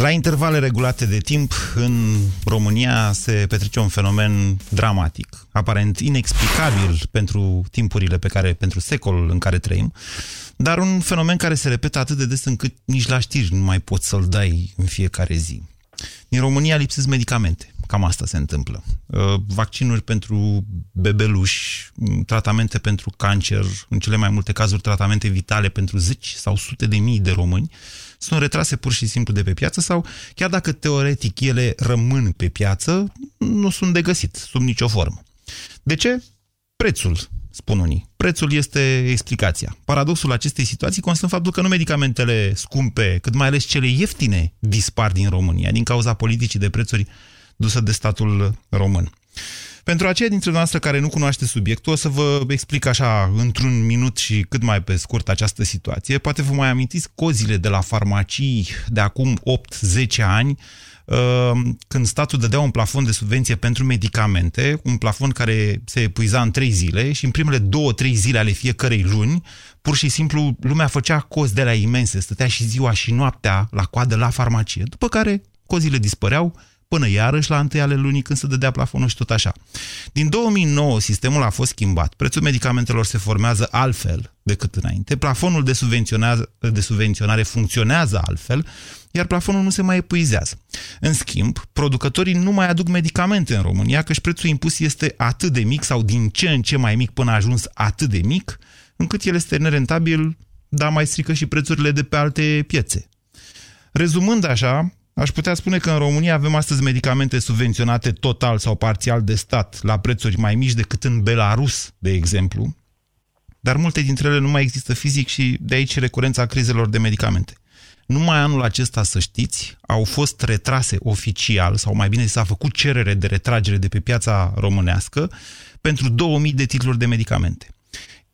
la intervale regulate de timp, în România se petrece un fenomen dramatic, aparent inexplicabil pentru timpurile pe care, pentru secolul în care trăim, dar un fenomen care se repetă atât de des încât nici la știri nu mai poți să-l dai în fiecare zi. Din România lipsesc medicamente. Cam asta se întâmplă. Uh, vaccinuri pentru bebeluși, tratamente pentru cancer, în cele mai multe cazuri tratamente vitale pentru zeci sau sute de mii de români, sunt retrase pur și simplu de pe piață sau, chiar dacă teoretic ele rămân pe piață, nu sunt de găsit sub nicio formă. De ce? Prețul spun unii. Prețul este explicația. Paradoxul acestei situații constă în faptul că nu medicamentele scumpe, cât mai ales cele ieftine, dispar din România, din cauza politicii de prețuri dusă de statul român. Pentru aceia dintre noastre care nu cunoaște subiectul, o să vă explic așa, într-un minut și cât mai pe scurt această situație. Poate vă mai amintiți cozile de la farmacii de acum 8-10 ani, Ehm, când statul dădea un plafon de subvenție pentru medicamente, un plafon care se epuiza în trei zile și în primele două, trei zile ale fiecărei luni, pur și simplu lumea făcea cozi de la imense, stătea și ziua și noaptea la coadă la farmacie, după care cozile dispăreau, până iarăși la întâi ale lunii când se dădea plafonul și tot așa. Din 2009 sistemul a fost schimbat, prețul medicamentelor se formează altfel decât înainte, plafonul de, de subvenționare funcționează altfel, iar plafonul nu se mai epuizează. În schimb, producătorii nu mai aduc medicamente în România, căci prețul impus este atât de mic sau din ce în ce mai mic până a ajuns atât de mic, încât el este nerentabil, dar mai strică și prețurile de pe alte piețe. Rezumând așa, Aș putea spune că în România avem astăzi medicamente subvenționate total sau parțial de stat, la prețuri mai mici decât în Belarus, de exemplu, dar multe dintre ele nu mai există fizic și de aici recurența crizelor de medicamente. Numai anul acesta, să știți, au fost retrase oficial, sau mai bine s-a făcut cerere de retragere de pe piața românească pentru 2000 de titluri de medicamente.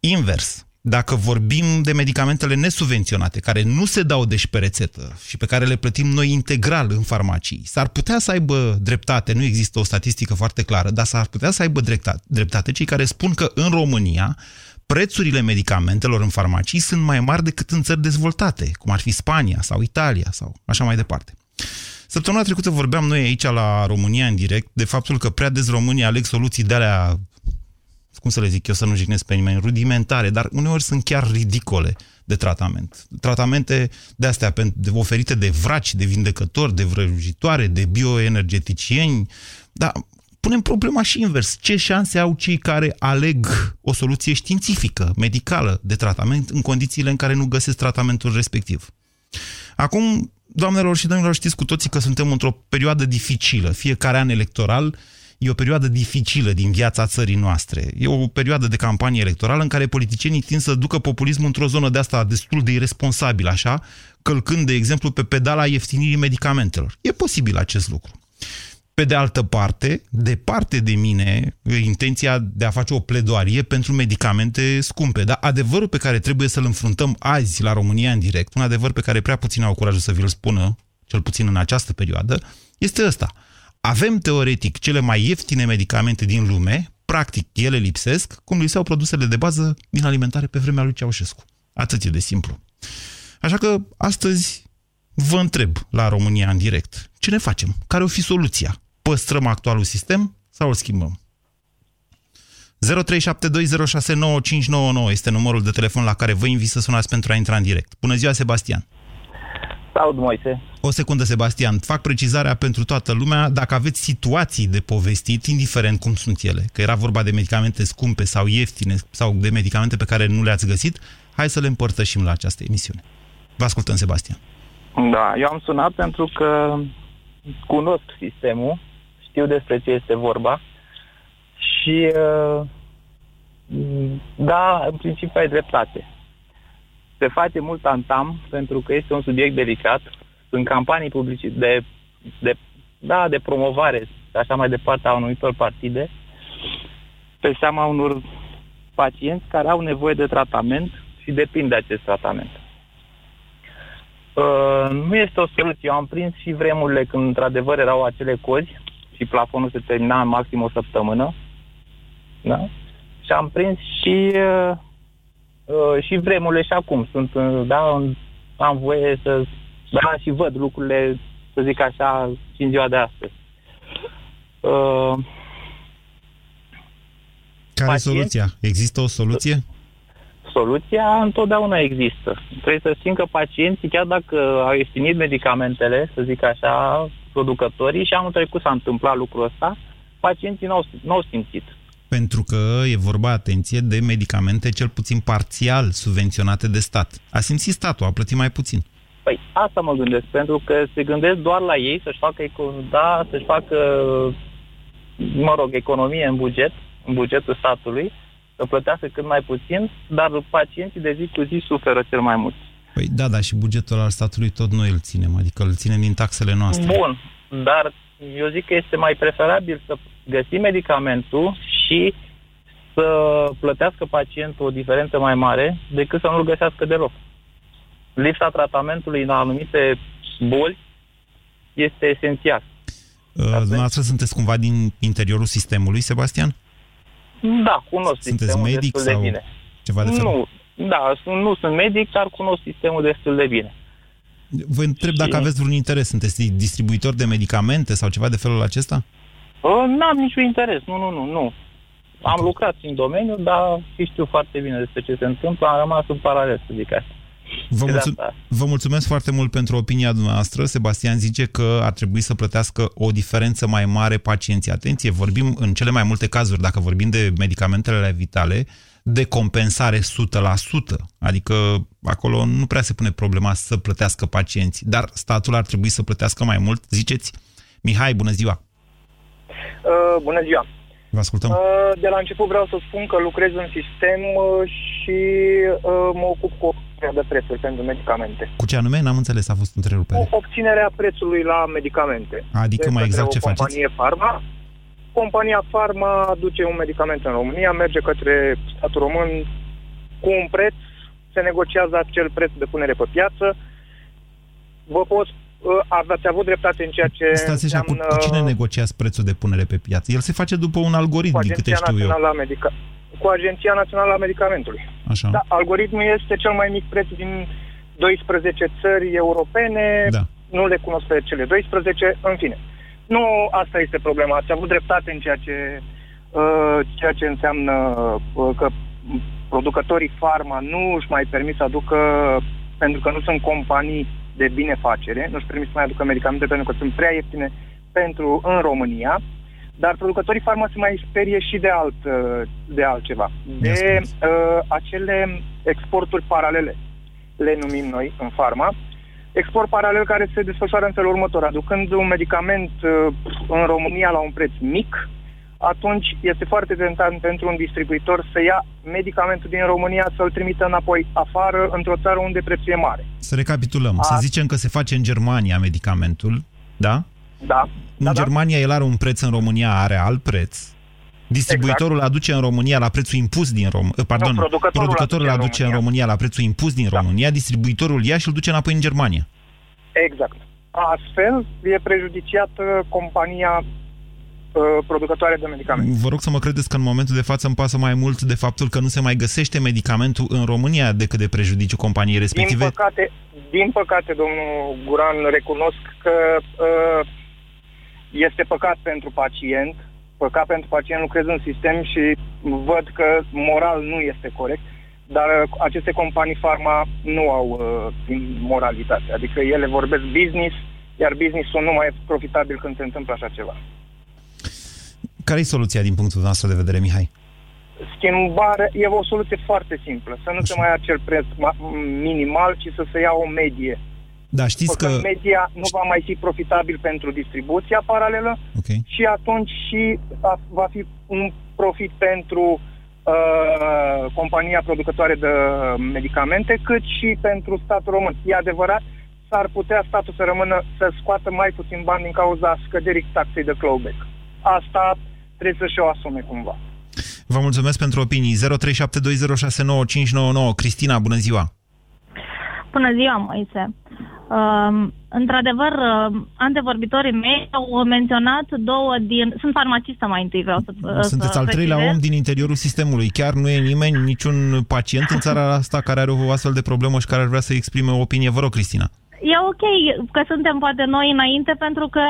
Invers, dacă vorbim de medicamentele nesubvenționate, care nu se dau deci pe rețetă și pe care le plătim noi integral în farmacii, s-ar putea să aibă dreptate, nu există o statistică foarte clară, dar s-ar putea să aibă dreptate cei care spun că în România prețurile medicamentelor în farmacii sunt mai mari decât în țări dezvoltate, cum ar fi Spania sau Italia sau așa mai departe. Săptămâna trecută vorbeam noi aici la România în direct de faptul că prea des românii aleg soluții de alea cum să le zic eu, să nu jignesc pe nimeni, rudimentare, dar uneori sunt chiar ridicole de tratament. Tratamente de astea oferite de vraci, de vindecători, de vrăjitoare, de bioenergeticieni, dar punem problema și invers. Ce șanse au cei care aleg o soluție științifică, medicală, de tratament în condițiile în care nu găsesc tratamentul respectiv? Acum, doamnelor și domnilor, știți cu toții că suntem într-o perioadă dificilă. Fiecare an electoral e o perioadă dificilă din viața țării noastre. E o perioadă de campanie electorală în care politicienii tind să ducă populismul într-o zonă de asta destul de irresponsabil, așa, călcând, de exemplu, pe pedala ieftinirii medicamentelor. E posibil acest lucru. Pe de altă parte, departe de mine intenția de a face o pledoarie pentru medicamente scumpe. Dar adevărul pe care trebuie să-l înfruntăm azi la România în direct, un adevăr pe care prea puțin au curajul să vi-l spună, cel puțin în această perioadă, este ăsta. Avem teoretic cele mai ieftine medicamente din lume, practic ele lipsesc, cum lipseau produsele de bază din alimentare pe vremea lui Ceaușescu. Atât e de simplu. Așa că astăzi vă întreb la România în direct, ce ne facem? Care o fi soluția? Păstrăm actualul sistem sau îl schimbăm? 0372069599 este numărul de telefon la care vă invit să sunați pentru a intra în direct. Bună ziua, Sebastian! Salut, Moise! O secundă, Sebastian. Fac precizarea pentru toată lumea. Dacă aveți situații de povestit, indiferent cum sunt ele, că era vorba de medicamente scumpe sau ieftine sau de medicamente pe care nu le-ați găsit, hai să le împărtășim la această emisiune. Vă ascultăm, Sebastian. Da, eu am sunat pentru că cunosc sistemul, știu despre ce este vorba și uh, da, în principiu ai dreptate. Se face mult antam pentru că este un subiect delicat. Sunt campanii publice de, de, da, de promovare și așa mai departe a anumitor partide pe seama unor pacienți care au nevoie de tratament și depind de acest tratament. Uh, nu este o soluție. Eu am prins și vremurile când într-adevăr erau acele cozi și plafonul se termina în maxim o săptămână. Da? Și am prins și, uh, uh, și vremurile și acum. Sunt, uh, da, am voie să, da, și văd lucrurile, să zic așa, și în ziua de astăzi. Uh, Care e Pacient? soluția? Există o soluție? soluția întotdeauna există. Trebuie să știm că pacienții, chiar dacă au ieftinit medicamentele, să zic așa, producătorii, și anul trecut s-a întâmplat lucrul ăsta, pacienții n-au, n-au simțit. Pentru că e vorba, atenție, de medicamente cel puțin parțial subvenționate de stat. A simțit statul, a plătit mai puțin. Păi asta mă gândesc, pentru că se gândesc doar la ei să-și facă, eco- da, să-și facă, mă rog, economie în buget, în bugetul statului, să plătească cât mai puțin, dar pacienții de zi cu zi suferă cel mai mult. Păi da, dar și bugetul al statului tot noi îl ținem, adică îl ținem din taxele noastre. Bun, dar eu zic că este mai preferabil să găsim medicamentul și să plătească pacientul o diferență mai mare decât să nu-l găsească deloc. Lipsa tratamentului în anumite boli este esențial. Uh, Dumneavoastră sunteți cumva din interiorul sistemului, Sebastian? Da, cunosc Sunteți sistemul medic destul sau de bine. ceva de felul? Nu, da, sunt- nu sunt medic, dar cunosc sistemul destul de bine. Vă întreb Și- dacă aveți vreun interes. Sunteți distribuitor de medicamente sau ceva de felul acesta? Uh, N-am niciun interes, nu, nu, nu, nu. Am lucrat în domeniu, dar și știu foarte bine despre ce se întâmplă, am rămas în paralel, să zic așa. Vă, de mulțum- asta. vă mulțumesc foarte mult pentru opinia dumneavoastră. Sebastian zice că ar trebui să plătească o diferență mai mare pacienții. Atenție, vorbim în cele mai multe cazuri, dacă vorbim de medicamentele vitale, de compensare 100%. Adică acolo nu prea se pune problema să plătească pacienții, dar statul ar trebui să plătească mai mult. Ziceți, Mihai, bună ziua! Uh, bună ziua! Vă ascultăm. Uh, de la început vreau să spun că lucrez în sistem uh, și uh, mă ocup cu obținerea de prețuri pentru medicamente. Cu ce anume? N-am înțeles, a fost Cu întrerupere. obținerea prețului la medicamente. Adică De mai către exact o ce faceți? companie Pharma. Compania Pharma aduce un medicament în România, merge către statul român cu un preț, se negociază acel preț de punere pe piață. Vă pot, uh, aveți avut dreptate în ceea ce Stați așa, cu, cu cine negociați prețul de punere pe piață? El se face după un algoritm, cu din câte Agenția știu eu. Națională a Medica- cu Agenția Națională a Medicamentului. Așa. Da, algoritmul este cel mai mic preț din 12 țări europene. Da. Nu le cunosc pe cele 12, în fine. Nu asta este problema. Ați avut dreptate în ceea ce, uh, ceea ce înseamnă uh, că producătorii farma nu își mai permit să aducă, pentru că nu sunt companii de binefacere, nu își permit să mai aducă medicamente pentru că sunt prea ieftine pentru în România, dar producătorii farma se mai sperie și de, alt, uh, de altceva. De spus. uh, acele exporturi paralele, le numim noi în farma, export paralel care se desfășoară în felul următor. Aducând un medicament uh, în România la un preț mic, atunci este foarte tentant pentru un distribuitor să ia medicamentul din România, să-l trimită înapoi afară, într-o țară unde prețul e mare. Să recapitulăm. A- Să zicem că se face în Germania medicamentul, da? Da? În da, da? Germania el are un preț, în România are alt preț. Distribuitorul aduce în România la prețul impus din România. Pardon, Nu, producătorul producătorul aduce în aduce în România. România la prețul impus din Da. România, distribuitorul ia și îl duce înapoi în Germania. Exact. Astfel, e prejudiciată compania uh, producătoare de medicamente. Vă rog să mă credeți că în momentul de față îmi pasă mai mult de faptul că nu se mai găsește medicamentul în România decât de prejudiciu companiei Din respective. păcate, din păcate, domnul Guran, recunosc că uh, este păcat pentru pacient, păcat pentru pacient, lucrez în sistem și văd că moral nu este corect, dar uh, aceste companii farma nu au uh, moralitate. Adică ele vorbesc business, iar business-ul nu mai e profitabil când se întâmplă așa ceva. Care e soluția din punctul nostru de vedere, Mihai? Schimbare e o soluție foarte simplă. Să nu se mai ia acel preț ma- minimal, ci să se ia o medie. Da, știți că... Că media nu va mai fi profitabil pentru distribuția paralelă Ok. și atunci și a- va fi un profit pentru uh, compania producătoare de medicamente, cât și pentru statul român. E adevărat, s-ar putea statul să rămână să scoată mai puțin bani din cauza scăderii taxei de clawback. Asta trebuie să-și o asume cumva. Vă mulțumesc pentru opinii. 0372069599. Cristina, bună ziua! Bună ziua, Moise. Uh, într-adevăr, uh, antevorbitorii mei au menționat două din... Sunt farmacistă mai întâi, vreau să Sunteți să al treilea precizez. om din interiorul sistemului. Chiar nu e nimeni, niciun pacient în țara asta care are o astfel de problemă și care ar vrea să exprime o opinie. Vă rog, Cristina. E ok că suntem poate noi înainte pentru că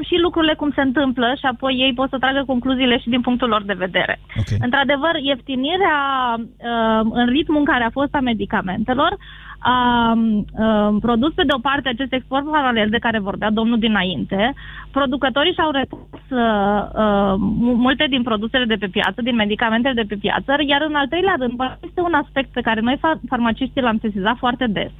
vedem și lucrurile cum se întâmplă și apoi ei pot să tragă concluziile și din punctul lor de vedere. Ok. Într-adevăr, ieftinirea uh, în ritmul în care a fost a medicamentelor a uh, produs pe de o parte acest export paralel de care vorbea domnul dinainte. Producătorii și-au retras uh, uh, mu- multe din produsele de pe piață, din medicamentele de pe piață, iar în al treilea rând, este un aspect pe care noi far- farmaciștii l-am sesizat foarte des.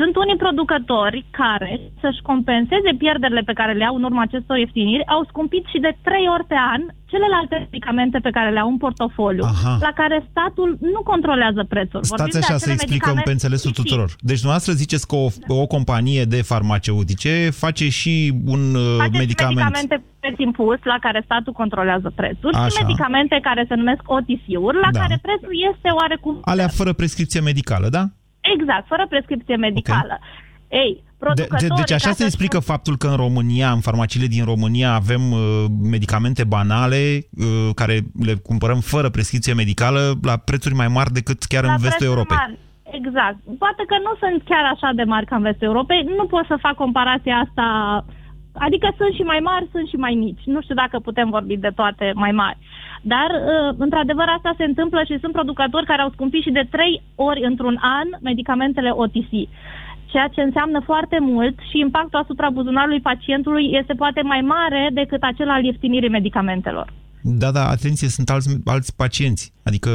Sunt unii producători care, să-și compenseze pierderile pe care le au în urma acestor ieftiniri, au scumpit și de trei ori pe an celelalte medicamente pe care le au în portofoliu, Aha. la care statul nu controlează prețul. Vorbim Stați de așa să acele explicăm pe medicamente înțelesul și- tuturor. Deci dumneavoastră ziceți că o, o companie de farmaceutice face și un uh, Face și medicament. medicamente preț impus la care statul controlează prețul Așa. și medicamente care se numesc OTC-uri, la Da. care prețul este oarecum... Alea fără prescripție medicală, da? Exact, fără prescripție medicală. Ei, De, de, producătorii... deci așa ca se să explică faptul că în România, în farmaciile din România, avem uh, medicamente banale uh, care le cumpărăm fără prescripție medicală la prețuri mai mari decât chiar La în vestul prețuri Europei. mari. Exact. Poate că nu sunt chiar așa de mari ca în vestul Europei. Nu pot să fac comparația asta. Adică sunt și mai mari, sunt și mai mici. Nu știu dacă putem vorbi de toate mai mari. Dar, uh, într-adevăr, asta se întâmplă și sunt producători care au scumpit și de trei ori într-un an medicamentele OTC. Ceea ce înseamnă foarte mult și impactul asupra buzunarului pacientului este poate mai mare decât acela al ieftinirii medicamentelor. Da, da, atenție, sunt alți, alți pacienți. Adică,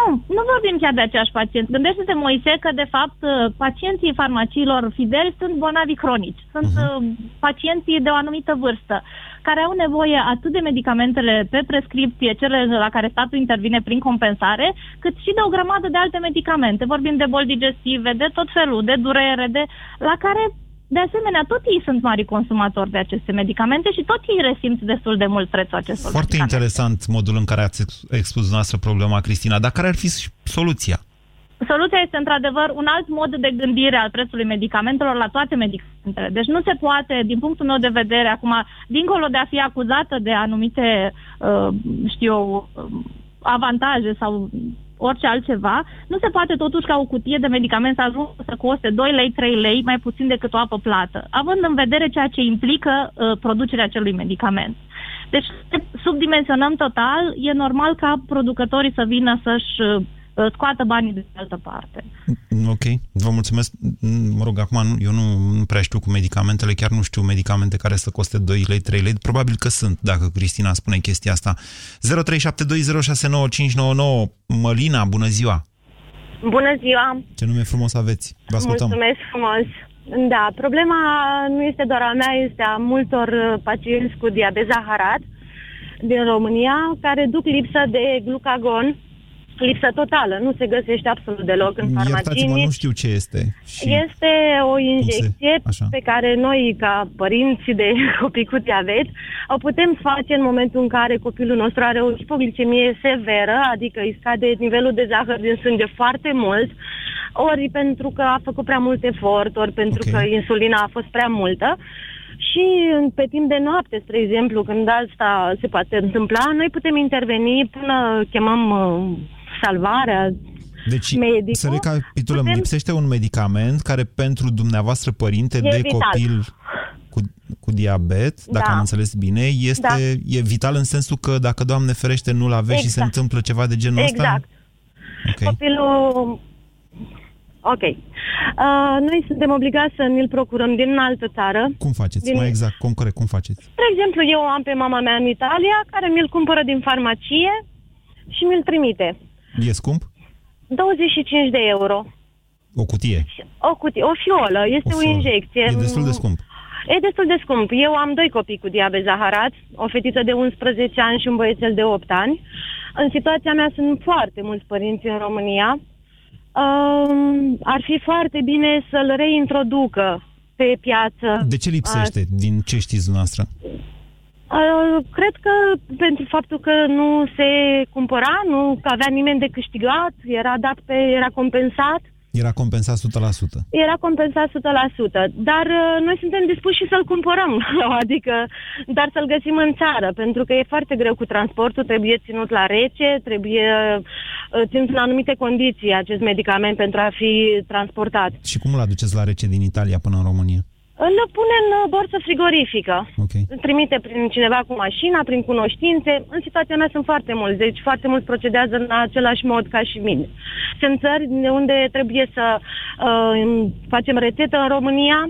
Nu, nu vorbim chiar de aceeași pacienți. Gândește-te, Moise, că de fapt uh, pacienții farmaciilor fideli sunt bolnavi cronici. Sunt uh, pacienții de o anumită vârstă care au nevoie atât de medicamentele pe prescripție, cele la care statul intervine prin compensare, cât și de o grămadă de alte medicamente. Vorbim de boli digestive, de tot felul, de durere, de la care de asemenea, tot ei sunt mari consumatori de aceste medicamente și tot ei resimt destul de mult prețul acestor foarte medicamente. interesant modul în care ați ex- expus dumneavoastră problema, Cristina. Dar care ar fi și soluția? Soluția este într-adevăr un alt mod de gândire al prețului medicamentelor la toate medicamentele. Deci nu se poate, din punctul meu de vedere, acum, dincolo de a fi acuzată de anumite, uh, știu eu, uh, avantaje sau orice altceva, nu se poate totuși ca o cutie de medicament să ajungă să coste 2 lei, 3 lei, mai puțin decât o apă plată, având în vedere ceea ce implică uh, producerea acelui medicament. Deci subdimensionăm total, e normal ca producătorii să vină să-și uh, scoată banii de altă parte. Ok, vă mulțumesc. Mă rog, acum nu, eu nu, nu prea știu cu medicamentele, chiar nu știu medicamente care să coste 2 lei, 3 lei. Probabil că sunt, dacă Cristina spune chestia asta. 0372069599 Mălina, bună ziua! Bună ziua! Ce nume frumos aveți! Vă ascultăm! Mulțumesc frumos! Da, problema nu este doar a mea, este a multor uh, pacienți cu diabet zaharat din România care duc lipsă de glucagon, lipsă totală, nu se găsește absolut deloc în farmacii. Iertați-mă, nu nici- știu ce este. Și Este o injecție Așa. pe care noi, ca părinți de copii cu diabet, o putem face în momentul în care copilul nostru are o hipoglicemie severă, adică îi scade nivelul de zahăr din sânge foarte mult, ori pentru că a făcut prea mult efort, ori pentru Ok. că insulina a fost prea multă. Și în- pe timp de noapte, spre exemplu, când asta se poate întâmpla, noi putem interveni până chemăm uh, salvarea, Deci, medicul, să recapitulăm, putem- lipsește un medicament care pentru dumneavoastră părinte E de vital. copil cu, cu diabet, dacă Da. am înțeles bine, este Da. e vital în sensul că dacă, Doamne ferește, nu-l aveți și se Exact. întâmplă ceva de genul ăsta? Exact. Ok. Copilul... Ok. Uh, noi suntem obligați să ne-l procurăm din altă țară. Cum faceți? Din- Mai exact, cum corect, cum faceți? Spre exemplu, eu am pe mama mea în Italia, care mi-l cumpără din farmacie și mi-l trimite. E scump? 25 de euro. O cutie. O, cutie, o fiolă, este o, fiolă. injecție. E destul de scump. E destul de scump. Eu am doi copii cu diabet zaharat, o fetiță de 11 ani și un băiețel de 8 ani. În situația mea sunt foarte mulți părinți în România. Um, ar fi foarte bine să-l reintroducă pe piață. De ce lipsește, din ce știți dumneavoastră? Uh, cred că pentru faptul că nu se cumpăra, nu că avea nimeni de câștigat, era dat pe, era compensat. Era compensat 100%. Era compensat 100%, dar uh, noi suntem dispuși și să-l cumpărăm, adică, dar să-l găsim în țară, pentru că e foarte greu cu transportul, trebuie ținut la rece, trebuie uh, ținut în anumite condiții acest medicament pentru a fi transportat. Și cum îl aduceți la rece din Italia până în România? Îl pune în uh, borsă frigorifică. Okay. Îl trimite prin cineva cu mașina, prin cunoștințe. În situația mea sunt foarte mulți, deci foarte mulți procedează în același mod ca și mine. Sunt țări unde trebuie să uh, facem rețetă în România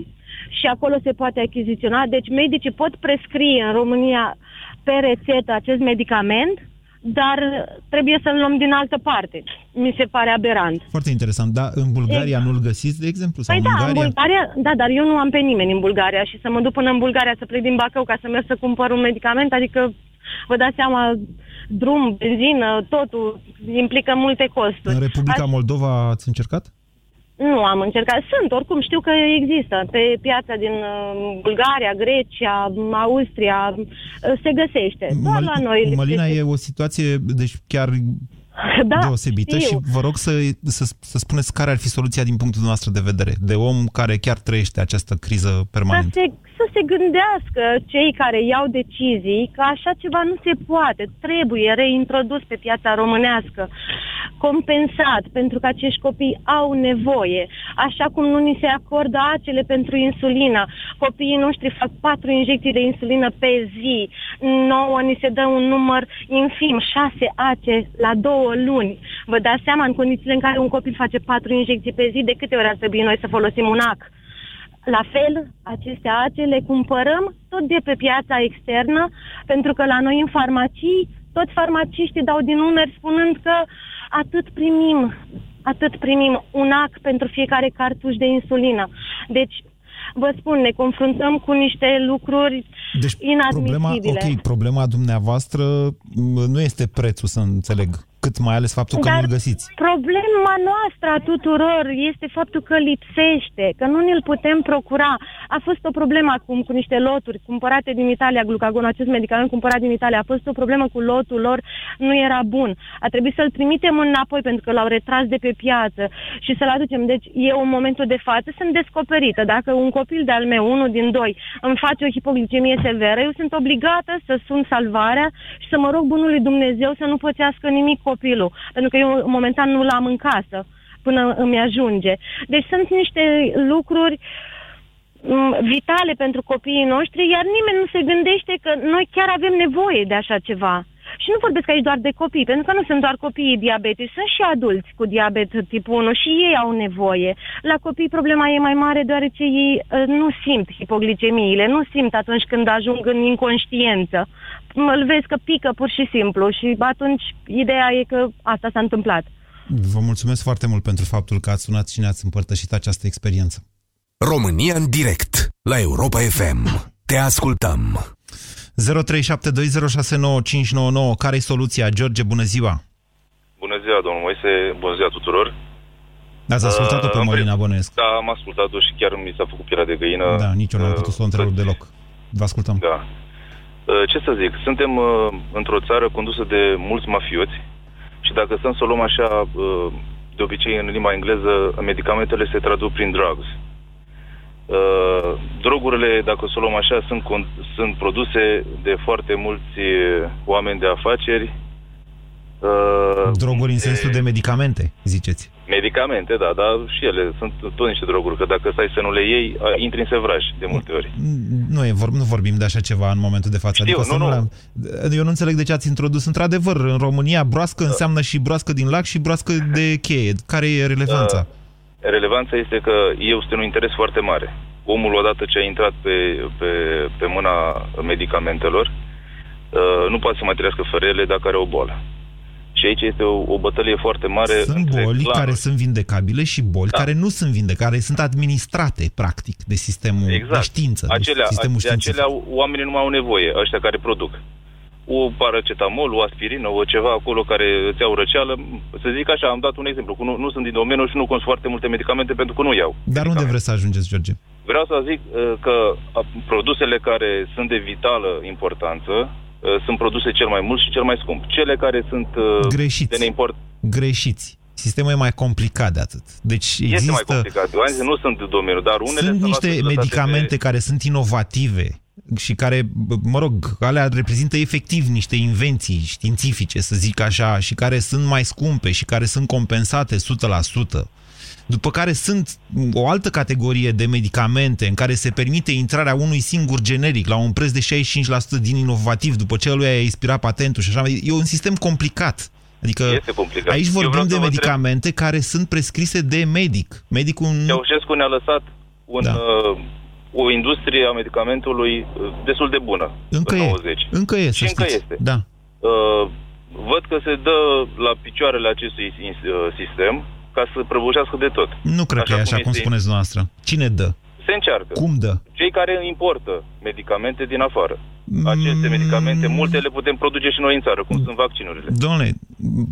și acolo se poate achiziționa. Deci medicii pot prescrie în România pe rețetă acest medicament, dar trebuie să-l luăm din altă parte. Mi se pare aberant. Foarte interesant. Dar în Bulgaria exact. nu-l găsiți, de exemplu? Sau păi în da, Ungaria? în Bulgaria, da, dar eu nu am pe nimeni în Bulgaria și să mă duc până în Bulgaria să plec din Bacău ca să merg să cumpăr un medicament, adică vă dați seama, drum, benzină, totul implică multe costuri. În Republica Aș... Moldova ați încercat? Nu am încercat. Sunt, oricum știu că există. Pe piața din uh, Bulgaria, Grecia, Austria, uh, se găsește. Doar la noi. Mălina e o situație, deci chiar da, deosebită știu. și vă rog să, să, să spuneți care ar fi soluția din punctul nostru de vedere, de om care chiar trăiește această criză permanentă. Să se, să se gândească cei care iau decizii că așa ceva nu se poate, trebuie reintrodus pe piața românească, compensat, pentru că acești copii au nevoie, așa cum nu ni se acordă acele pentru insulină. Copiii noștri fac patru injecții de insulină pe zi, nouă ni se dă un număr infim, șase ace la două luni. Vă dați seama, în condițiile în care un copil face patru injecții pe zi, de câte ori ar trebui noi să folosim un ac? La fel, aceste ace le cumpărăm tot de pe piața externă, pentru că la noi în farmacii, toți farmaciștii dau din numeri spunând că atât primim, atât primim un ac pentru fiecare cartuș de insulină. Deci, vă spun, ne confruntăm cu niște lucruri deci, inadmisibile. Problema, ok, problema dumneavoastră nu este prețul, să înțeleg cât mai ales faptul că Dar nu-l găsiți. problema noastră a tuturor este faptul că lipsește, că nu ne-l putem procura. A fost o problemă acum cu niște loturi cumpărate din Italia, glucagon, acest medicament cumpărat din Italia. A fost o problemă cu lotul lor, nu era bun. A trebuit să-l trimitem înapoi pentru că l-au retras de pe piață și să-l aducem. Deci eu în momentul de față sunt descoperită. Dacă un copil de-al meu, unul din doi, îmi face o hipoglicemie severă, eu sunt obligată să sun salvarea și să mă rog bunului Dumnezeu să nu pățească nimic copilul, pentru că eu momentan nu l-am în casă până îmi ajunge. Deci sunt niște lucruri m, vitale pentru copiii noștri, iar nimeni nu se gândește că noi chiar avem nevoie de așa ceva. Și nu vorbesc aici doar de copii, pentru că nu sunt doar copiii diabetici, sunt și adulți cu diabet tip 1 și ei au nevoie. La copii problema e mai mare deoarece ei uh, nu simt hipoglicemiile, nu simt atunci când ajung în inconștiență. Îl vezi că pică pur și simplu și atunci ideea e că asta s-a întâmplat. Vă mulțumesc foarte mult pentru faptul că ați sunat și ne-ați împărtășit această experiență. România în direct la Europa FM. Te ascultăm. 0372069599. Care-i soluția? George, bună ziua! Bună ziua, domnul Moise, bună ziua tuturor. Ați ascultat-o pe Uh, în Morina prim- Bănuiesc. Da, am ascultat-o și chiar mi s-a făcut pielea de găină. Da, nici eu n-am Uh, putut să o întrerup deloc. Vă ascultăm. Da. Uh, Ce să zic, suntem uh, într-o țară condusă de mulți mafioți și dacă stăm să o luăm așa, uh, de obicei în limba engleză, medicamentele se traduc prin drugs. Uh, drogurile, dacă să o luăm așa, sunt, con- sunt produse de foarte mulți uh, oameni de afaceri. Uh, Droguri în de- sensul de medicamente, ziceți. Medicamente, da, dar și ele sunt tot niște droguri, că dacă stai să nu le iei, a, intri în sevraj de multe ori. Nu, e, vor- nu vorbim de așa ceva în momentul de față. Știu, adică să nu, nu. le-am- Eu nu înțeleg de ce ați introdus. Într-adevăr, în România, broască înseamnă și broască din lac și broască de cheie. Care e relevanța? Relevanța este că eu sunt un interes foarte mare. Omul, odată ce a intrat pe, pe, pe mâna medicamentelor, uh, nu poate să mai trăiască fără ele dacă are o boală. Și aici este o, o bătălie foarte mare. Sunt între boli clanuri. care sunt vindecabile și boli Da. care nu sunt vindecabile, care sunt administrate, practic, de sistemul Exact. de știință. Acelea, de sistemul de științific. acelea oamenii nu mai au nevoie, ăștia care produc. O paracetamol, o aspirină, o ceva acolo care îți iau răceală. Să zic așa, am dat un exemplu. că Nu, nu sunt din domeniu și nu consum foarte multe medicamente pentru că nu iau. Dar unde medicamente. vreți să ajungeți, George? Vreau să zic uh, că uh, produsele care sunt de vitală importanță uh, sunt produse cel mai mult și cel mai scump. Cele care sunt uh, Greșiți. de neimport... Greșiți. Sistemul e mai complicat de atât. Deci există... Este mai complicat. Eu nu sunt în domeniu, dar unele sunt niște medicamente de... care sunt inovative și care, mă rog, alea reprezintă efectiv niște invenții științifice, să zic așa, și care sunt mai scumpe și care sunt compensate 100%. După care sunt o altă categorie de medicamente în care se permite intrarea unui singur generic la un preț de 65% din inovativ după ce lui a expirat patentul și așa. E un sistem complicat. Adică este complicat. aici vorbim de medicamente întreb... care sunt prescrise de medic. Medicul... Ceaușescu ne-a lăsat un, da. uh, o industrie a medicamentului uh, destul de bună încă în e. 90. Încă e, Și încă este. Da. Uh, văd că se dă la picioarele acestui uh, sistem ca să prăbușească de tot. Nu cred așa că e așa cum, cum spuneți noastră. Cine dă? Se încearcă. Cum dă? Cei care importă medicamente din afară. Aceste mm. medicamente, multe le putem produce și noi în țară, cum sunt vaccinurile. Domnule,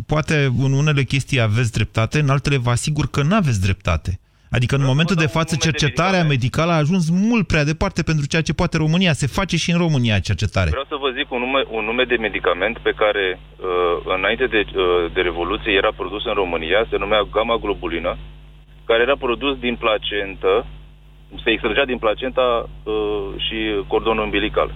poate în unele chestii aveți dreptate, în altele vă asigur că nu aveți dreptate. Adică în momentul de față cercetarea de medicală a ajuns mult prea departe pentru ceea ce poate România. Se face și în România cercetare. Vreau să vă zic un nume, un nume de medicament pe care uh, înainte de, uh, de Revoluție era produs în România, se numea gamma globulină, care era produs din placentă, se extragea din placenta uh, și cordonul umbilical.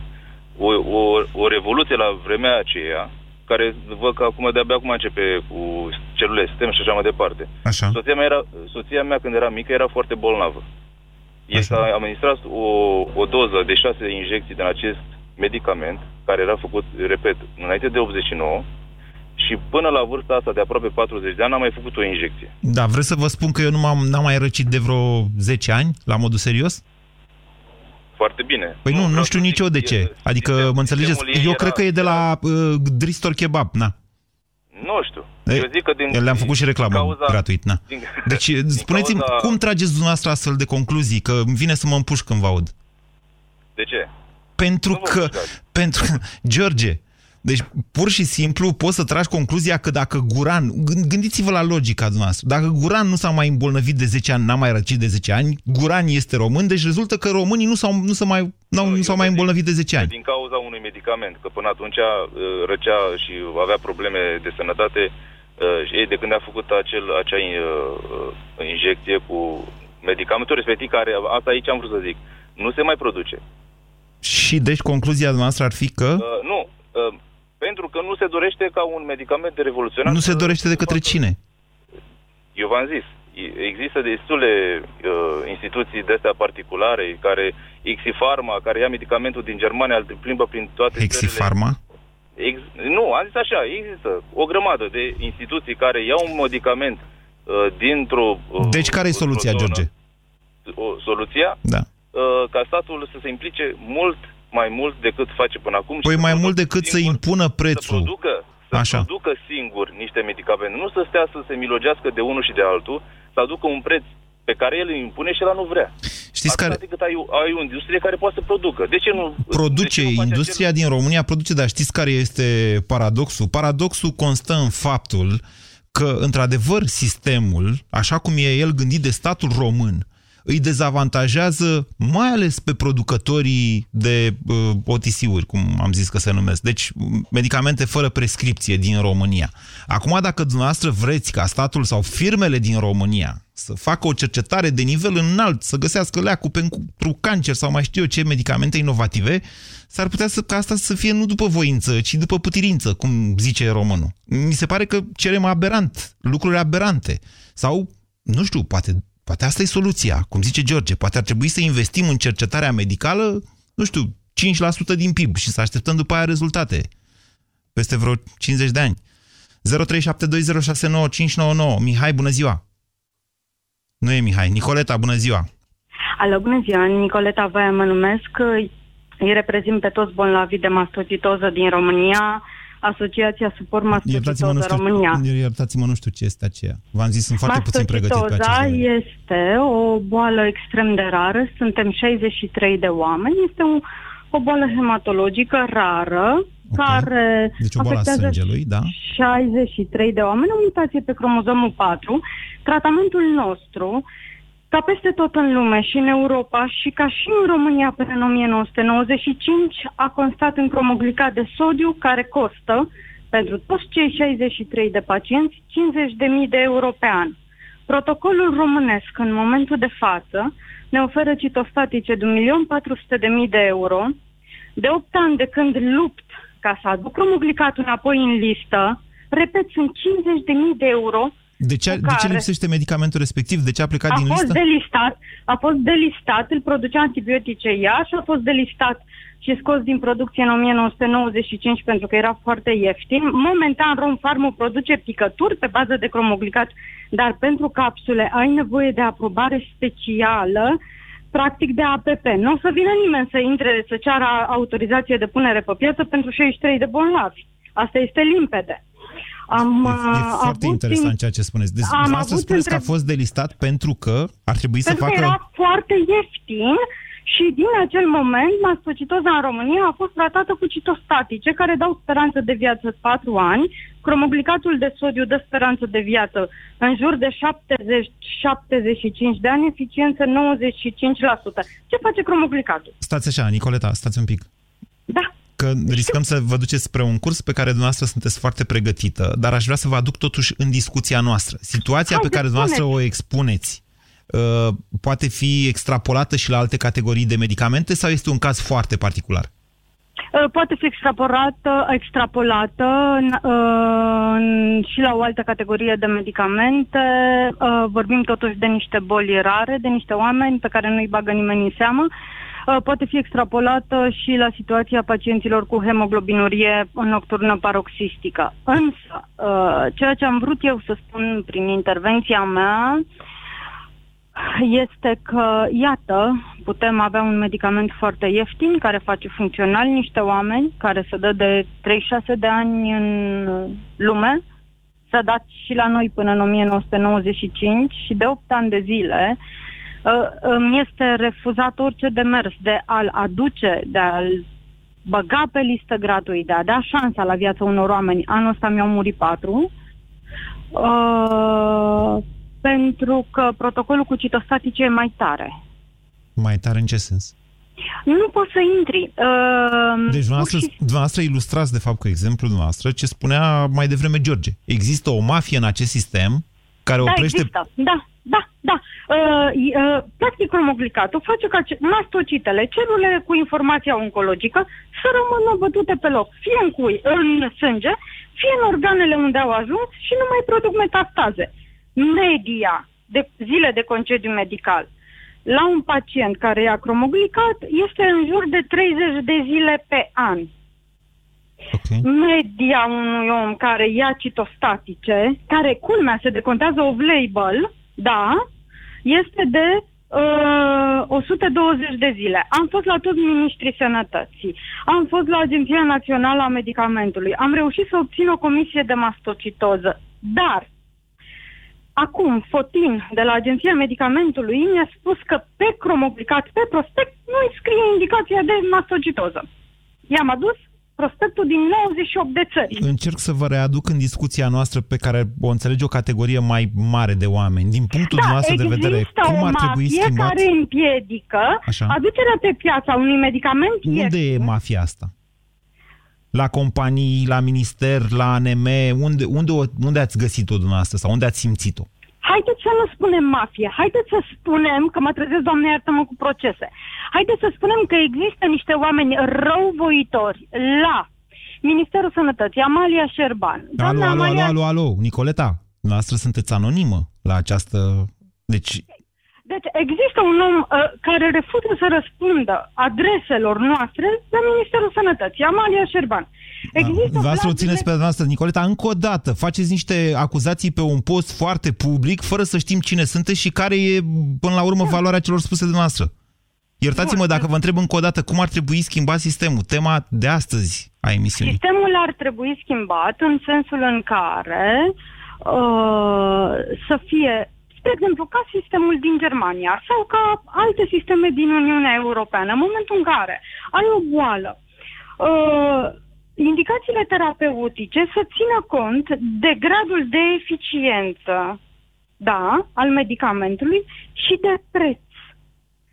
O, o, o revoluție la vremea aceea care văd că acum de-abia acum începe cu celule sistem și așa mai departe. Așa. Soția mea, era, soția mea când era mică era foarte bolnavă. Este a administrat o, o doză de șase injecții din acest medicament, care era făcut, repet, înainte de 89, și până la vârsta asta de aproape 40 de ani n-am mai făcut o injecție. Da, vreți să vă spun că eu nu m-am, n-am mai răcit de vreo 10 ani, la modul serios? Foarte bine. Păi nu, nu, nu știu nici eu de ce. Adică, mă înțelegeți, eu era, cred că e de la uh, Dristor Kebab, na. Nu știu. Eu zic că din... Le-am făcut și reclamă cauza, gratuit, na. Din, deci, spuneți-mi, cauza... cum trageți dumneavoastră astfel de concluzii? Că îmi vine să mă împuș când vă aud. De ce? Pentru nu că... Pentru... George, deci, pur și simplu, poți să tragi concluzia că dacă Guran, gândiți-vă la logica dumneavoastră, dacă Guran nu s-a mai îmbolnăvit de 10 ani, n-a mai răcit de 10 ani, Guran este român, deci rezultă că românii nu s-au, nu s-au mai, n-au, nu, nu s-au mai îmbolnăvit de 10 ani. Din cauza unui medicament, că până atunci uh, răcea și avea probleme de sănătate uh, și ei de când a făcut acel, acea uh, injecție cu medicamentul respectiv, care, asta aici am vrut să zic, nu se mai produce. Și deci concluzia noastră ar fi că... Uh, nu, uh, pentru că nu se dorește ca un medicament de revoluționar... Nu se dorește de către cine? Eu v-am zis, există destule uh, instituții de astea particulare care, Xifarma, care ia medicamentul din Germania, îl plimbă prin toate Xifarma? Ex, nu, am zis așa, există o grămadă de instituții care iau un medicament uh, dintr-o... Uh, deci care e soluția, George? O, soluția? Da. Uh, ca statul să se implice mult mai mult decât face până acum. Păi mai mult decât singur, să impună prețul. Să producă, să Așa. producă singur niște medicamente. Nu să stea să se milogească de unul și de altul, să aducă un preț pe care el îl impune și el nu vrea. Știți care... decât ai, ai o industrie care poate să producă. De ce nu... Produce, ce nu industria acel... din România produce, dar știți care este paradoxul? Paradoxul constă în faptul că, într-adevăr, sistemul, așa cum e el gândit de statul român, îi dezavantajează mai ales pe producătorii de uh, OTC-uri, cum am zis că se numesc. Deci, medicamente fără prescripție din România. Acum, dacă dumneavoastră vreți ca statul sau firmele din România să facă o cercetare de nivel înalt, să găsească leacul pentru cancer sau mai știu eu ce medicamente inovative, s-ar putea să, ca asta să fie nu după voință, ci după putirință, cum zice românul. Mi se pare că cerem aberant, lucruri aberante. Sau, nu știu, poate Poate asta e soluția, cum zice George. Poate ar trebui să investim în cercetarea medicală, nu știu, 5% din PIB și să așteptăm după aia rezultate. Peste vreo 50 de ani. 0372069599. Mihai, bună ziua! Nu e Mihai. Nicoleta, bună ziua! Alo, bună ziua! Nicoleta Voia mă numesc. Îi reprezint pe toți bolnavii de mastocitoză din România Asociația Suport Mastocitoză România. Iertați-mă, nu știu ce este aceea. V-am zis, sunt foarte puțin pregătit pe acest este o boală extrem de rară. Suntem 63 de oameni. Este un, o boală hematologică rară okay. care deci o afectează sângelui, da? 63 de oameni, o mutație pe cromozomul 4. Tratamentul nostru ca peste tot în lume și în Europa și ca și în România până în 1995 a constat în cromoglicat de sodiu care costă Pentru toți cei 63 de pacienți, 50.000 de euro pe an. Protocolul românesc, în momentul de față, ne oferă citostatice de 1.400.000 de euro. De 8 ani de când lupt ca să aduc cromoglicatul înapoi în listă, repet, sunt 50.000 de euro de ce, de ce lipsește medicamentul respectiv? De ce a plecat a din fost listă? Delistat, a fost delistat, îl producea antibiotice ea și a fost delistat și scos din producție în 1995 pentru că era foarte ieftin. Momentan Rom Pharma produce picături pe bază de cromoglicat, dar pentru capsule ai nevoie de aprobare specială practic de APP. Nu o să vină nimeni să intre, să ceară autorizație de punere pe piață pentru 63 de bolnavi. Asta este limpede. Am, e, e foarte interesant timp, ceea ce spuneți. Deci, am să spuneți între... că a fost delistat pentru că ar trebui pentru să facă... Că era foarte ieftin și din acel moment mastocitoza în România a fost tratată cu citostatice care dau speranță de viață 4 ani. Cromoglicatul de sodiu dă speranță de viață în jur de 70-75 de ani, eficiență 95%. Ce face cromoglicatul? Stați așa, Nicoleta, stați un pic. Da că riscăm să vă duceți spre un curs pe care dumneavoastră sunteți foarte pregătită, dar aș vrea să vă aduc totuși în discuția noastră. Situația Hai, pe care dumneavoastră o expuneți uh, poate fi extrapolată și la alte categorii de medicamente sau este un caz foarte particular? Uh, poate fi extrapolată, extrapolată uh, și la o altă categorie de medicamente. Uh, vorbim totuși de niște boli rare, de niște oameni pe care nu-i bagă nimeni în seamă. Uh, poate fi extrapolată și la situația pacienților cu hemoglobinurie nocturnă paroxistică. Însă, uh, ceea ce am vrut eu să spun prin intervenția mea este că, iată, putem avea un medicament foarte ieftin care face funcțional niște oameni care se dă de 36 de ani în lume, s-a dat și la noi până în 1995 și de 8 ani de zile Uh, îmi este refuzat orice demers de a-l aduce, de a-l băga pe listă gratuit, de a da șansa la viața unor oameni. Anul ăsta mi-au murit patru. Uh, pentru că protocolul cu citostatice e mai tare. Mai tare în ce sens? Nu poți să intri. Uh, deci dumneavoastră, și... dumneavoastră ilustrați de fapt cu exemplul dumneavoastră ce spunea mai devreme George. Există o mafie în acest sistem care da, oprește... Există. Da, da, da. Uh, uh, plastic cromoglicatul face ca mastocitele, celulele cu informația oncologică, să rămână bătute pe loc, fie în, cui, în sânge, fie în organele unde au ajuns și nu mai produc metastaze. Media de zile de concediu medical la un pacient care ia cromoglicat este în jur de 30 de zile pe an. Okay. Media unui om care ia citostatice, care culmea se decontează off-label, da, este de uh, 120 de zile. Am fost la toți ministrii sănătății, am fost la Agenția Națională a Medicamentului, am reușit să obțin o comisie de mastocitoză, dar Acum, Fotin, de la Agenția Medicamentului, mi-a spus că pe cromoplicat, pe prospect, nu îi scrie indicația de mastocitoză. I-am adus prospectul din 98 de țări. Încerc să vă readuc în discuția noastră pe care o înțelege o categorie mai mare de oameni. Din punctul da, noastră de vedere, cum ar trebui schimbat? care împiedică Așa. aducerea pe piața unui medicament Unde e mafia asta? La companii, la minister, la ANM, unde, unde, unde ați găsit-o dumneavoastră sau unde ați simțit-o? Haideți să nu spunem mafie, haideți să spunem, că mă trezesc, doamne, iartă-mă cu procese, haideți să spunem că există niște oameni răuvoitori la Ministerul Sănătății, Amalia Șerban. Alo, alo, Amalia... alo, alo, alo, Nicoleta, noastră sunteți anonimă la această... Deci... Deci există un om uh, care refuză să răspundă adreselor noastre la Ministerul Sănătății, Amalia Șerban. Există Vreau să o țineți pe noastră, Nicoleta, încă o dată. Faceți niște acuzații pe un post foarte public, fără să știm cine sunteți și care e, până la urmă, valoarea celor spuse de noastră. Iertați-mă dacă vă întreb încă o dată cum ar trebui schimbat sistemul, tema de astăzi a emisiunii. Sistemul ar trebui schimbat în sensul în care uh, să fie, spre exemplu, ca sistemul din Germania sau ca alte sisteme din Uniunea Europeană. În momentul în care ai o boală, uh, indicațiile terapeutice să țină cont de gradul de eficiență, da, al medicamentului și de preț.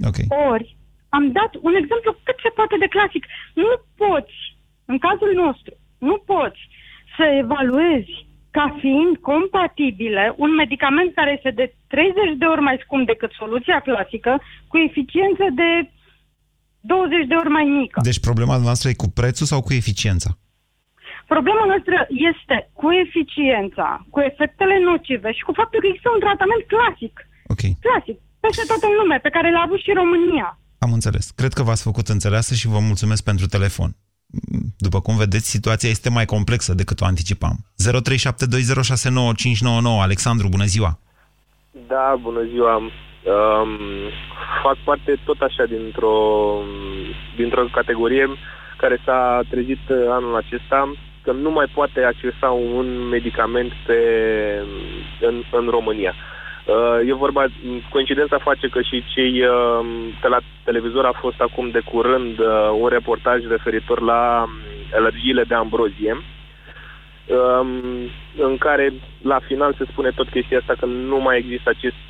Okay. Ori, am dat un exemplu cât se poate de clasic. Nu poți, în cazul nostru, nu poți să evaluezi ca fiind compatibile un medicament care este de 30 de ori mai scump decât soluția clasică, cu eficiență de 20 de ori mai mică. Deci problema noastră e cu prețul sau cu eficiența? Problema noastră este cu eficiența, cu efectele nocive și cu faptul că există un tratament clasic. Ok. Clasic. Peste tot în lume, pe care l-a avut și România. Am înțeles. Cred că v-ați făcut înțeleasă și vă mulțumesc pentru telefon. După cum vedeți, situația este mai complexă decât o anticipam. 0372069599. Alexandru, bună ziua! Da, bună ziua! Um, fac parte tot așa dintr-o, dintr-o categorie care s-a trezit anul acesta că nu mai poate accesa un medicament pe, în, în România. Uh, e vorba, coincidența face că și cei uh, de la televizor a fost acum de curând uh, un reportaj referitor la um, alergiile de ambrozie um, în care la final se spune tot chestia asta că nu mai există acest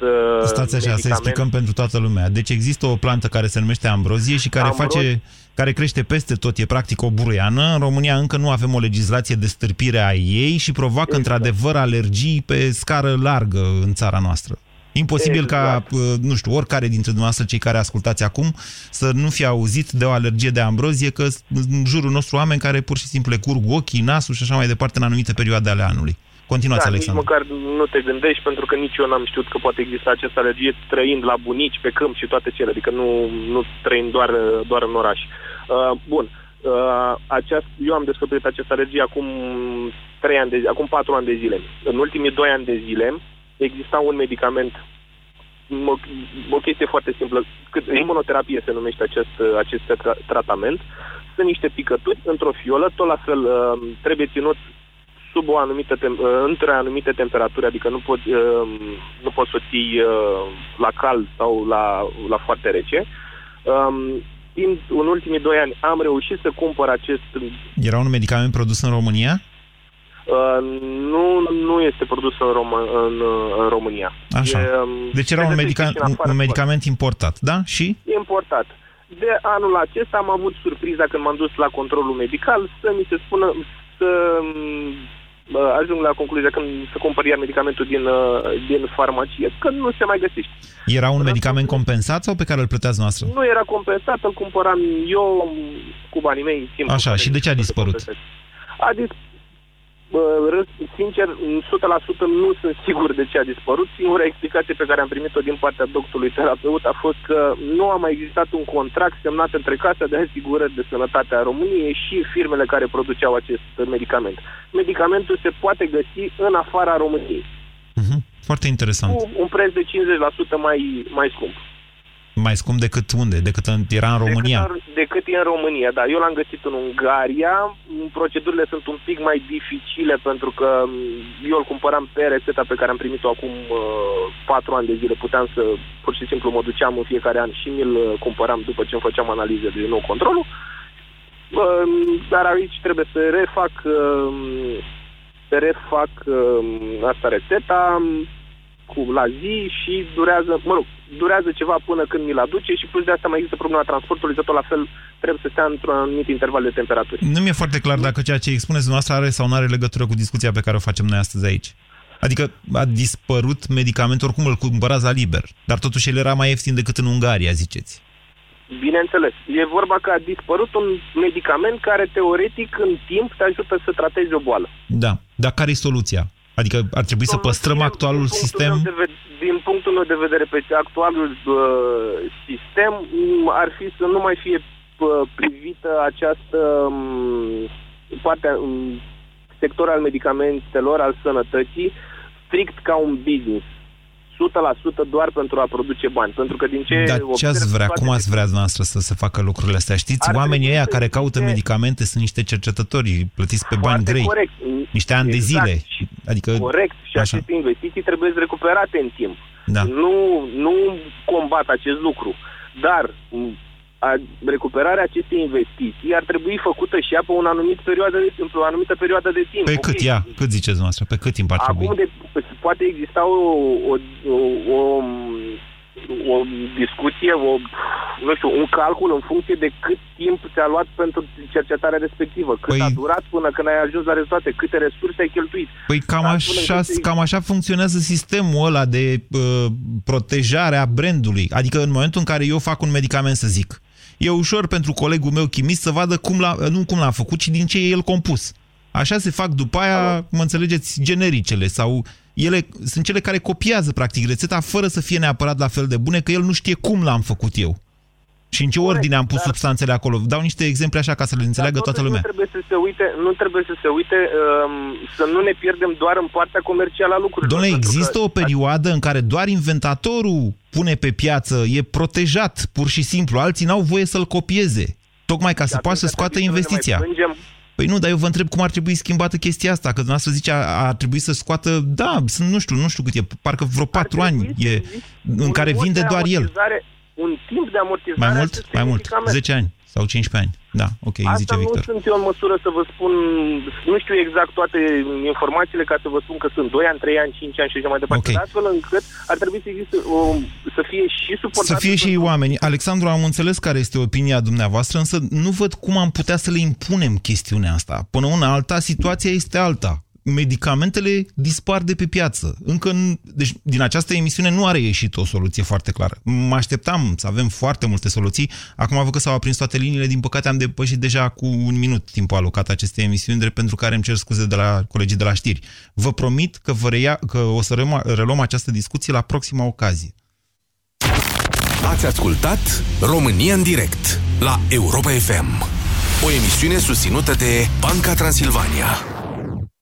Stați așa, să explicăm pentru toată lumea. Deci există o plantă care se numește ambrozie și care Ambroz... face care crește peste tot, e practic o buruiană. În România încă nu avem o legislație de stârpire a ei și provoacă exact. într-adevăr alergii pe scară largă în țara noastră. Imposibil exact. ca, nu știu, oricare dintre dumneavoastră, cei care ascultați acum, să nu fie auzit de o alergie de ambrozie, că în jurul nostru oameni care pur și simplu le curg ochii, nasul și așa mai departe în anumite perioade ale anului. Continuați, da, Alexandru. nici măcar nu te gândești, pentru că nici eu n-am știut că poate exista această alergie trăind la bunici, pe câmp și toate cele, adică nu, nu trăind doar, doar în oraș. Uh, bun, uh, aceast, eu am descoperit această alergie acum, 3 ani de, acum 4 ani de zile. În ultimii 2 ani de zile exista un medicament o, o chestie foarte simplă. Imunoterapie se numește acest, acest tra- tratament. Sunt niște picături într-o fiolă, tot la fel uh, trebuie ținut sub o anumită tem- uh, între anumite temperaturi, adică nu poți, uh, nu poți să o ții uh, la cald sau la, la foarte rece. Um, timp, în ultimii doi ani am reușit să cumpăr acest... Era un medicament produs în România? Uh, nu, nu este produs în, Rom- în, în România. Așa. E, um, deci era un, medica- un medicament importat, da? Și? Importat. De anul acesta am avut surpriza când m-am dus la controlul medical să mi se spună să um, ajung la concluzia când să cumpăr iar medicamentul din, uh, din farmacie, că nu se mai găsește. Era un medicament compensat sau pe care îl plăteați noastră? Nu era compensat, îl cumpăram eu cu banii mei. Așa, și de ce a dispărut? A dispărut sincer, 100% nu sunt sigur de ce a dispărut. Singura explicație pe care am primit-o din partea doctorului terapeut a fost că nu a mai existat un contract semnat între Casa de Asigurări de Sănătate a României și firmele care produceau acest medicament. Medicamentul se poate găsi în afara României. Uh-huh. Foarte interesant. Cu un preț de 50% mai, mai scump. Mai scump decât unde? Decât în, era în România? Decât, decât e în România, da. Eu l-am găsit în Ungaria. Procedurile sunt un pic mai dificile pentru că mm, eu îl cumpăram pe rețeta pe care am primit-o acum uh, patru ani de zile. Puteam să, pur și simplu, mă duceam în fiecare an și mi-l uh, cumpăram după ce îmi făceam analize de nou controlul. Uh, dar aici trebuie să refac, uh, să refac uh, asta rețeta cu la zi și durează, mă rog, durează ceva până când mi-l aduce și plus de asta mai există problema transportului, tot la fel trebuie să stea într-un anumit interval de temperaturi. Nu mi-e foarte clar dacă ceea ce expuneți dumneavoastră are sau nu are legătură cu discuția pe care o facem noi astăzi aici. Adică a dispărut medicamentul, oricum îl cumpărați la liber, dar totuși el era mai ieftin decât în Ungaria, ziceți. Bineînțeles. E vorba că a dispărut un medicament care teoretic în timp te ajută să tratezi o boală. Da. Dar care e soluția? Adică ar trebui să păstrăm actualul din sistem? De, din punctul meu de vedere, pe actualul uh, sistem ar fi să nu mai fie uh, privită această um, parte, um, sector al medicamentelor, al sănătății, strict ca un business. 100% doar pentru a produce bani. Pentru că din ce Dar ce ați vrea? Cum ați vrea noastră să se facă lucrurile astea? Știți, oamenii ăia care caută de... medicamente sunt niște cercetători plătiți pe bani grei. Corect. Niște ani exact. de zile. Adică, corect. Și așa. aceste investiții trebuie recuperate în timp. Da. Nu, nu combat acest lucru. Dar a, recuperarea acestei investiții ar trebui făcută și ea pe un anumit perioadă de, pe o anumită perioadă de timp. Pe cât ea? Cât ziceți noastră? Pe cât timp ar trebui? Acum de, poate exista o, o, o, o, o discuție, o, nu știu, un calcul în funcție de cât timp se ți-a luat pentru cercetarea respectivă, cât Păi- a durat până când ai ajuns la rezultate, câte resurse ai cheltuit. Păi cam Astfel așa, încât să- cam așa funcționează sistemul ăla de uh, protejare a brandului. Adică în momentul în care eu fac un medicament, să zic, e ușor pentru colegul meu chimist să vadă cum l-a, nu cum l-a făcut, ci din ce e el compus. Așa se fac după aia, mă înțelegeți, genericele sau ele sunt cele care copiază practic rețeta fără să fie neapărat la fel de bune, că el nu știe cum l-am făcut eu. Și în ce Corect, ordine am pus dar- substanțele acolo. Dau niște exemple așa ca să le înțeleagă Dar toată totuși lumea. Nu trebuie să se uite, nu trebuie să se uite um, să nu ne pierdem doar în partea comercială a lucrurilor. Doamne, pentru există că- o perioadă în care doar inventatorul pune pe piață, e protejat, pur și simplu, alții n-au voie să-l copieze, tocmai ca să atunci poată să ar scoată trebui să ne mai investiția. plângem. Păi nu, dar eu vă întreb cum ar trebui schimbată chestia asta, că dumneavoastră zice ar, ar trebui să scoată, da, sunt, nu știu, nu știu cât e, parcă vreo Ar patru ani trebui să e, existe în un care mod vinde de doar el. amortizare- Un timp de amortizare Mai a mult? acestui Mai mult, medicament. 10 ani sau 15 ani. Da, ok, Asta zice nu Victor. sunt eu în măsură să vă spun, nu știu exact toate informațiile ca să vă spun că sunt 2 ani, 3 ani, 5 ani și așa mai departe, Ok. okay. astfel încât ar trebui să existe, o, să fie și suportat. Să fie și oameni. Alexandru, am înțeles care este opinia dumneavoastră, însă nu văd cum am putea să le impunem chestiunea asta. Până una alta, situația este alta. Medicamentele dispar de pe piață. Încă, n- deci, din această emisiune nu are ieșit o soluție foarte clară. Mă așteptam să avem foarte multe soluții. Acum văd că s-au aprins toate liniile. Din păcate am depășit deja cu un minut timpul alocat acestei emisiuni, drept pentru care îmi cer scuze de la colegii de la știri. Vă promit că, vă reia, că o să reluăm, reluăm această discuție la proxima ocazie. Ați ascultat România în direct la Europa FM. O emisiune susținută de Banca Transilvania.